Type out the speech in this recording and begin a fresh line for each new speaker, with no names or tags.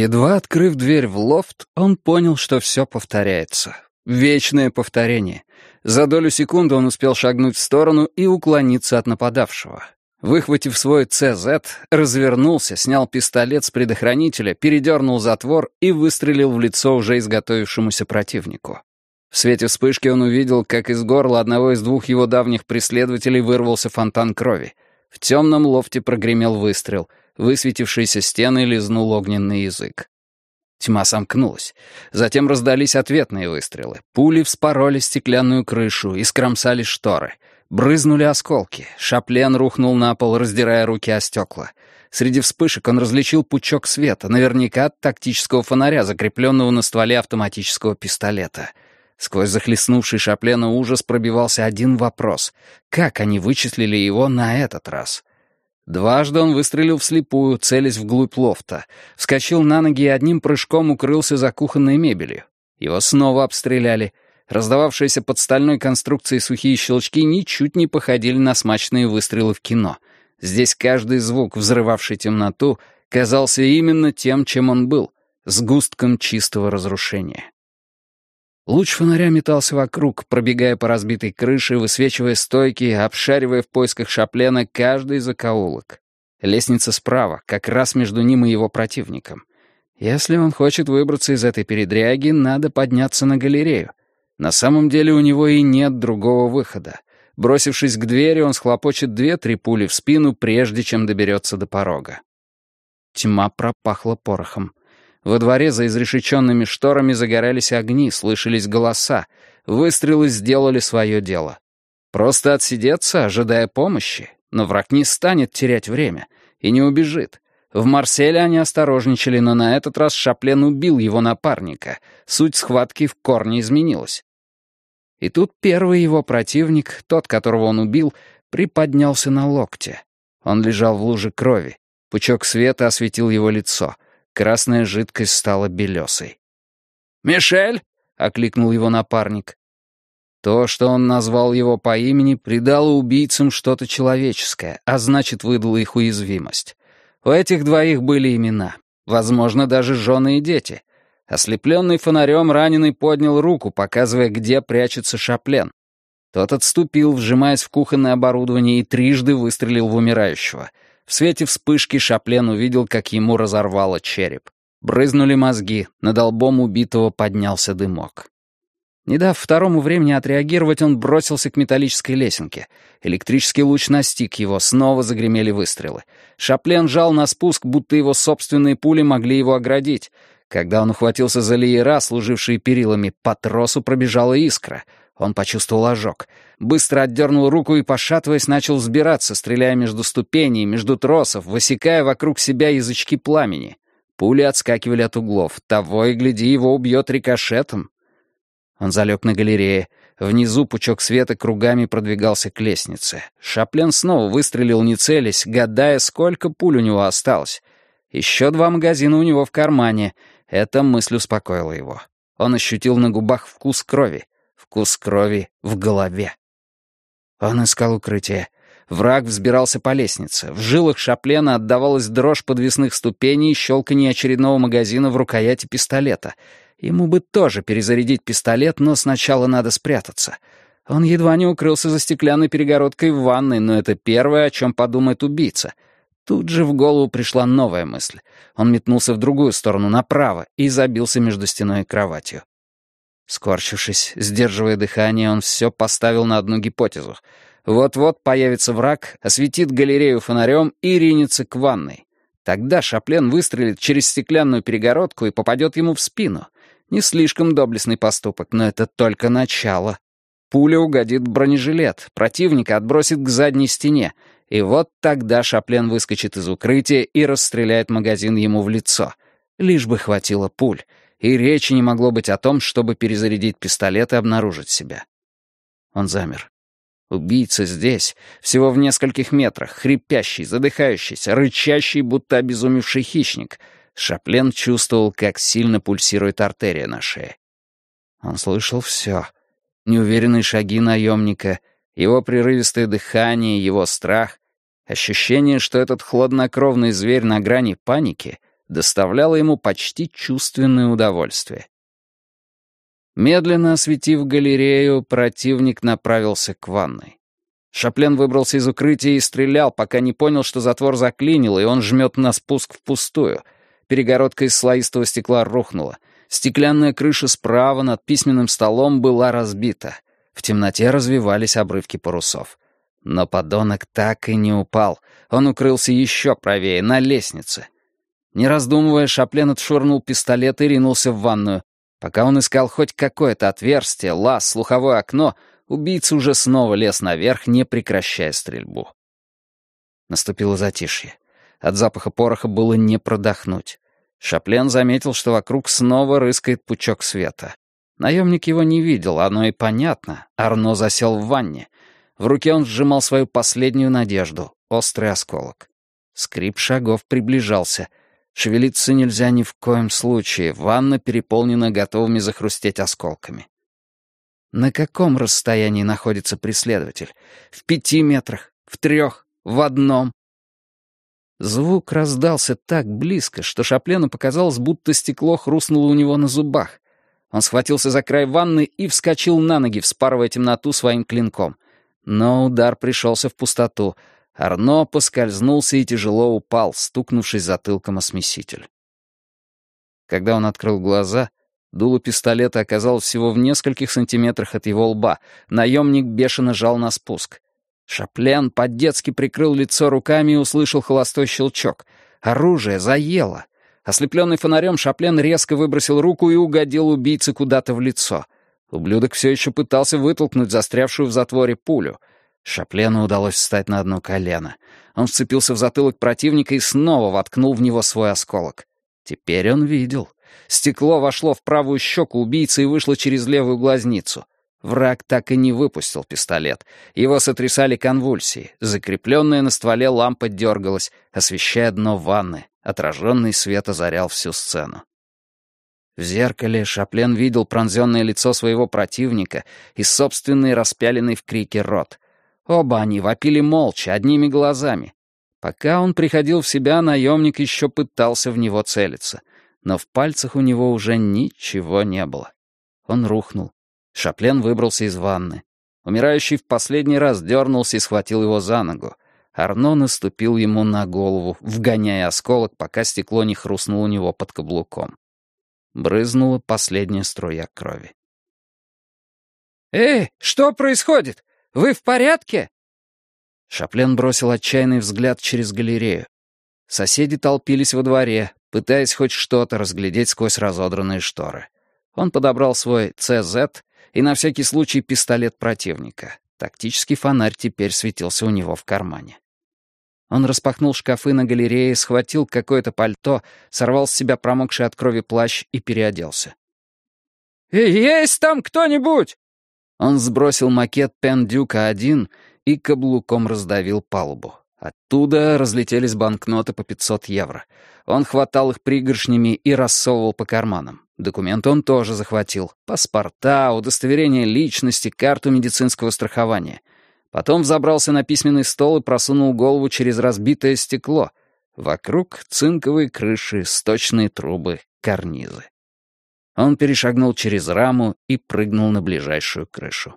Едва открыв дверь в лофт, он понял, что все повторяется. Вечное повторение. За долю секунды он успел шагнуть в сторону и уклониться от нападавшего. Выхватив свой ЦЗ, развернулся, снял пистолет с предохранителя, передернул затвор и выстрелил в лицо уже изготовившемуся противнику. В свете вспышки он увидел, как из горла одного из двух его давних преследователей вырвался фонтан крови. В темном лофте прогремел выстрел. Высветившиеся стены лизнул огненный язык. Тьма сомкнулась. Затем раздались ответные выстрелы. Пули вспороли стеклянную крышу и скромсали шторы. Брызнули осколки. Шаплен рухнул на пол, раздирая руки о стекла. Среди вспышек он различил пучок света, наверняка от тактического фонаря, закрепленного на стволе автоматического пистолета. Сквозь захлестнувший Шаплена ужас пробивался один вопрос. Как они вычислили его на этот раз? Дважды он выстрелил вслепую, целясь вглубь лофта. Вскочил на ноги и одним прыжком укрылся за кухонной мебелью. Его снова обстреляли. Раздававшиеся под стальной конструкцией сухие щелчки ничуть не походили на смачные выстрелы в кино. Здесь каждый звук, взрывавший темноту, казался именно тем, чем он был — сгустком чистого разрушения. Луч фонаря метался вокруг, пробегая по разбитой крыше, высвечивая стойки, обшаривая в поисках шаплена каждый закоулок. Лестница справа, как раз между ним и его противником. Если он хочет выбраться из этой передряги, надо подняться на галерею. На самом деле у него и нет другого выхода. Бросившись к двери, он схлопочет две-три пули в спину, прежде чем доберется до порога. Тьма пропахла порохом. Во дворе за изрешеченными шторами загорались огни, слышались голоса. Выстрелы сделали свое дело. Просто отсидеться, ожидая помощи. Но враг не станет терять время и не убежит. В Марселе они осторожничали, но на этот раз Шаплен убил его напарника. Суть схватки в корне изменилась. И тут первый его противник, тот, которого он убил, приподнялся на локте. Он лежал в луже крови. Пучок света осветил его лицо — Красная жидкость стала белесой. «Мишель!» — окликнул его напарник. То, что он назвал его по имени, придало убийцам что-то человеческое, а значит, выдало их уязвимость. У этих двоих были имена, возможно, даже жены и дети. Ослепленный фонарем раненый поднял руку, показывая, где прячется Шаплен. Тот отступил, вжимаясь в кухонное оборудование, и трижды выстрелил в умирающего — в свете вспышки Шаплен увидел, как ему разорвало череп. Брызнули мозги, над лбом убитого поднялся дымок. Не дав второму времени отреагировать, он бросился к металлической лесенке. Электрический луч настиг его, снова загремели выстрелы. Шаплен жал на спуск, будто его собственные пули могли его оградить. Когда он ухватился за леера, служившие перилами, по тросу пробежала искра — он почувствовал ожог. Быстро отдернул руку и, пошатываясь, начал взбираться, стреляя между ступеней, между тросов, высекая вокруг себя язычки пламени. Пули отскакивали от углов. Того и гляди, его убьет рикошетом. Он залег на галерее. Внизу пучок света кругами продвигался к лестнице. Шаплен снова выстрелил, не целясь, гадая, сколько пуль у него осталось. Еще два магазина у него в кармане. Эта мысль успокоила его. Он ощутил на губах вкус крови вкус крови в голове. Он искал укрытие. Враг взбирался по лестнице. В жилах Шаплена отдавалась дрожь подвесных ступеней и щелканье очередного магазина в рукояти пистолета. Ему бы тоже перезарядить пистолет, но сначала надо спрятаться. Он едва не укрылся за стеклянной перегородкой в ванной, но это первое, о чем подумает убийца. Тут же в голову пришла новая мысль. Он метнулся в другую сторону, направо, и забился между стеной и кроватью. Скорчившись, сдерживая дыхание, он все поставил на одну гипотезу. Вот-вот появится враг, осветит галерею фонарем и ринется к ванной. Тогда Шаплен выстрелит через стеклянную перегородку и попадет ему в спину. Не слишком доблестный поступок, но это только начало. Пуля угодит в бронежилет, противника отбросит к задней стене, и вот тогда Шаплен выскочит из укрытия и расстреляет магазин ему в лицо. Лишь бы хватило пуль — и речи не могло быть о том, чтобы перезарядить пистолет и обнаружить себя. Он замер. Убийца здесь, всего в нескольких метрах, хрипящий, задыхающийся, рычащий, будто обезумевший хищник. Шаплен чувствовал, как сильно пульсирует артерия на шее. Он слышал все. Неуверенные шаги наемника, его прерывистое дыхание, его страх, ощущение, что этот хладнокровный зверь на грани паники — доставляло ему почти чувственное удовольствие. Медленно осветив галерею, противник направился к ванной. Шаплен выбрался из укрытия и стрелял, пока не понял, что затвор заклинил, и он жмет на спуск впустую. Перегородка из слоистого стекла рухнула. Стеклянная крыша справа над письменным столом была разбита. В темноте развивались обрывки парусов. Но подонок так и не упал. Он укрылся еще правее, на лестнице. Не раздумывая, Шаплен отшвырнул пистолет и ринулся в ванную. Пока он искал хоть какое-то отверстие, лаз, слуховое окно, убийца уже снова лез наверх, не прекращая стрельбу. Наступило затишье. От запаха пороха было не продохнуть. Шаплен заметил, что вокруг снова рыскает пучок света. Наемник его не видел, оно и понятно. Арно засел в ванне. В руке он сжимал свою последнюю надежду — острый осколок. Скрип шагов приближался — Шевелиться нельзя ни в коем случае, ванна переполнена готовыми захрустеть осколками. На каком расстоянии находится преследователь? В пяти метрах? В трех? В одном? Звук раздался так близко, что Шаплену показалось, будто стекло хрустнуло у него на зубах. Он схватился за край ванны и вскочил на ноги, вспарывая темноту своим клинком. Но удар пришелся в пустоту — Арно поскользнулся и тяжело упал, стукнувшись затылком о смеситель. Когда он открыл глаза, дуло пистолета оказалось всего в нескольких сантиметрах от его лба. Наемник бешено жал на спуск. Шаплен по-детски прикрыл лицо руками и услышал холостой щелчок. Оружие заело. Ослепленный фонарем, Шаплен резко выбросил руку и угодил убийце куда-то в лицо. Ублюдок все еще пытался вытолкнуть застрявшую в затворе пулю — Шаплену удалось встать на одно колено. Он вцепился в затылок противника и снова воткнул в него свой осколок. Теперь он видел. Стекло вошло в правую щеку убийцы и вышло через левую глазницу. Враг так и не выпустил пистолет. Его сотрясали конвульсии. Закрепленная на стволе лампа дергалась, освещая дно ванны. Отраженный свет озарял всю сцену. В зеркале Шаплен видел пронзенное лицо своего противника и собственный распяленный в крике рот — Оба они вопили молча, одними глазами. Пока он приходил в себя, наемник еще пытался в него целиться. Но в пальцах у него уже ничего не было. Он рухнул. Шаплен выбрался из ванны. Умирающий в последний раз дернулся и схватил его за ногу. Арно наступил ему на голову, вгоняя осколок, пока стекло не хрустнуло у него под каблуком. Брызнула последняя струя крови. «Эй, что происходит? Вы в порядке?» Шаплен бросил отчаянный взгляд через галерею. Соседи толпились во дворе, пытаясь хоть что-то разглядеть сквозь разодранные шторы. Он подобрал свой ЦЗ и на всякий случай пистолет противника. Тактический фонарь теперь светился у него в кармане. Он распахнул шкафы на галерее, схватил какое-то пальто, сорвал с себя промокший от крови плащ и переоделся. «Есть там кто-нибудь?» Он сбросил макет Пендюка-1 и каблуком раздавил палубу. Оттуда разлетелись банкноты по 500 евро. Он хватал их пригоршнями и рассовывал по карманам. Документы он тоже захватил. Паспорта, удостоверение личности, карту медицинского страхования. Потом взобрался на письменный стол и просунул голову через разбитое стекло. Вокруг цинковые крыши, сточные трубы, карнизы. Он перешагнул через раму и прыгнул на ближайшую крышу.